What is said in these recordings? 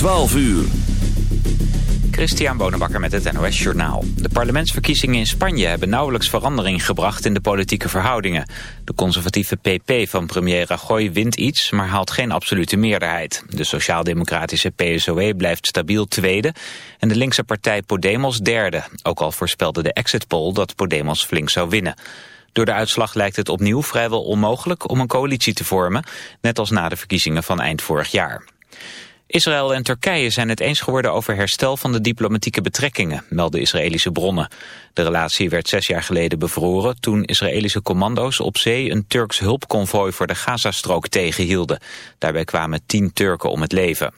12 uur. Christian Bonenbakker met het NOS Journaal. De parlementsverkiezingen in Spanje hebben nauwelijks verandering gebracht in de politieke verhoudingen. De conservatieve PP van premier Rajoy wint iets, maar haalt geen absolute meerderheid. De sociaal-democratische PSOE blijft stabiel tweede en de linkse partij Podemos derde. Ook al voorspelde de exit poll dat Podemos flink zou winnen. Door de uitslag lijkt het opnieuw vrijwel onmogelijk om een coalitie te vormen, net als na de verkiezingen van eind vorig jaar. Israël en Turkije zijn het eens geworden over herstel van de diplomatieke betrekkingen, melden Israëlische bronnen. De relatie werd zes jaar geleden bevroren toen Israëlische commando's op zee een Turks hulpconvooi voor de Gazastrook tegenhielden. Daarbij kwamen tien Turken om het leven.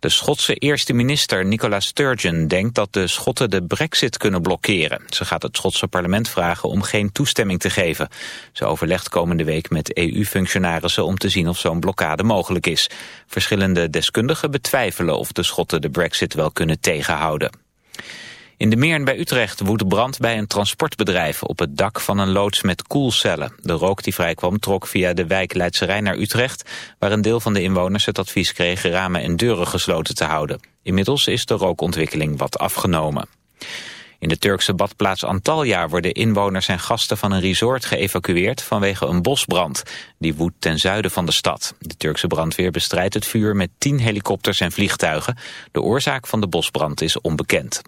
De Schotse eerste minister Nicola Sturgeon denkt dat de Schotten de brexit kunnen blokkeren. Ze gaat het Schotse parlement vragen om geen toestemming te geven. Ze overlegt komende week met EU-functionarissen om te zien of zo'n blokkade mogelijk is. Verschillende deskundigen betwijfelen of de Schotten de brexit wel kunnen tegenhouden. In de Meern bij Utrecht woedt brand bij een transportbedrijf op het dak van een loods met koelcellen. De rook die vrijkwam trok via de wijk Leidse naar Utrecht, waar een deel van de inwoners het advies kreeg ramen en deuren gesloten te houden. Inmiddels is de rookontwikkeling wat afgenomen. In de Turkse badplaats Antalya worden inwoners en gasten van een resort geëvacueerd vanwege een bosbrand. Die woedt ten zuiden van de stad. De Turkse brandweer bestrijdt het vuur met tien helikopters en vliegtuigen. De oorzaak van de bosbrand is onbekend.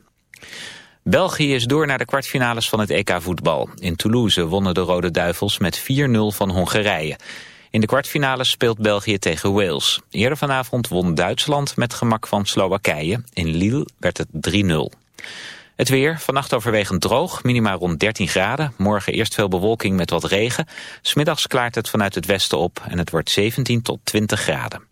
België is door naar de kwartfinales van het EK voetbal. In Toulouse wonnen de Rode Duivels met 4-0 van Hongarije. In de kwartfinales speelt België tegen Wales. Eerder vanavond won Duitsland met gemak van Slowakije. In Lille werd het 3-0. Het weer, vannacht overwegend droog, minima rond 13 graden. Morgen eerst veel bewolking met wat regen. Smiddags klaart het vanuit het westen op en het wordt 17 tot 20 graden.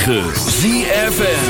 106.9 ZFN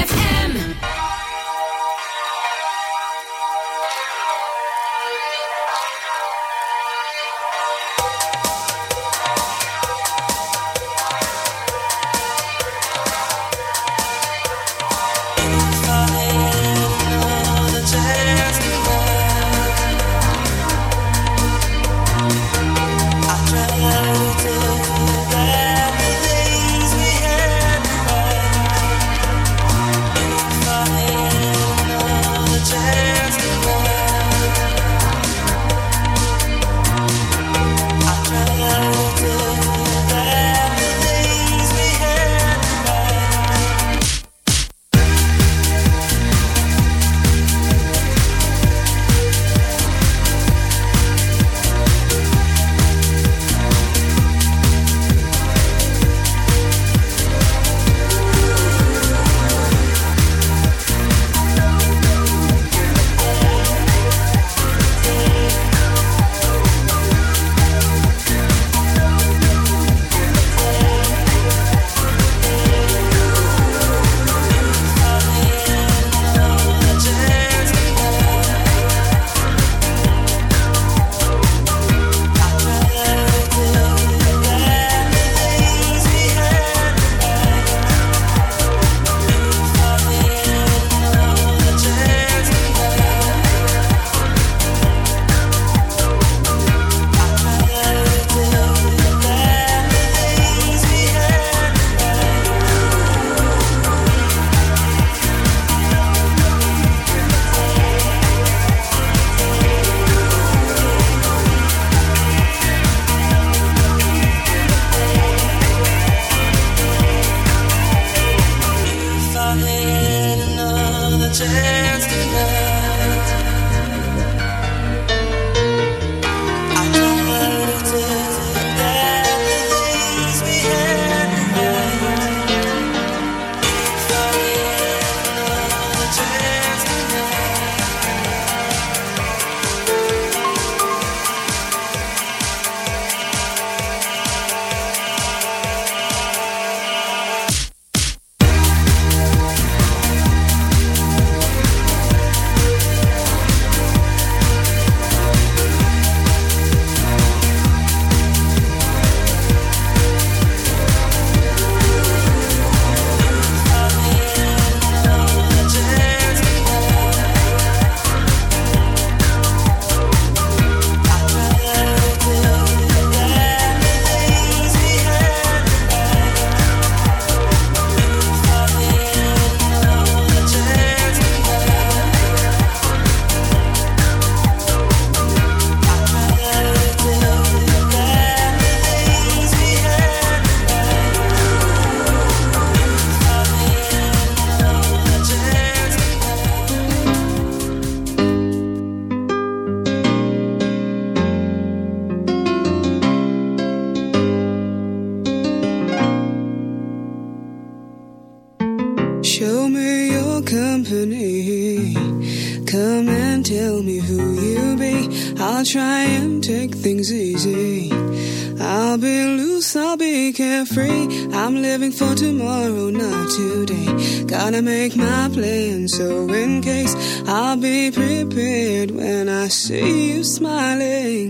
loose, I'll be carefree. I'm living for tomorrow, not today. Gotta make my plan, so in case I'll be prepared when I see you smiling.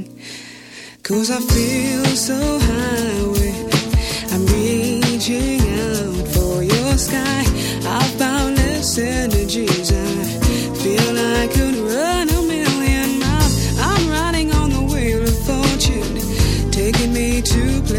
Cause I feel so high with I'm reaching out for your sky. I've boundless energies. I feel I could run a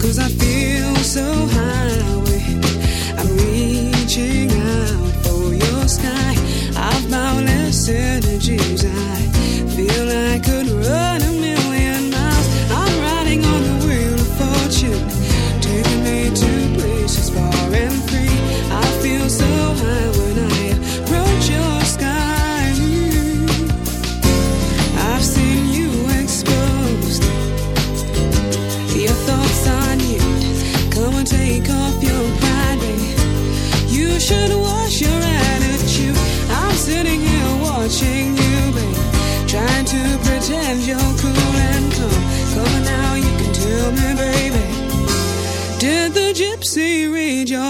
Cause I feel so high. I'm reaching out for your sky. I've boundless energies.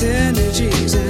synergies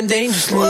living dangerously.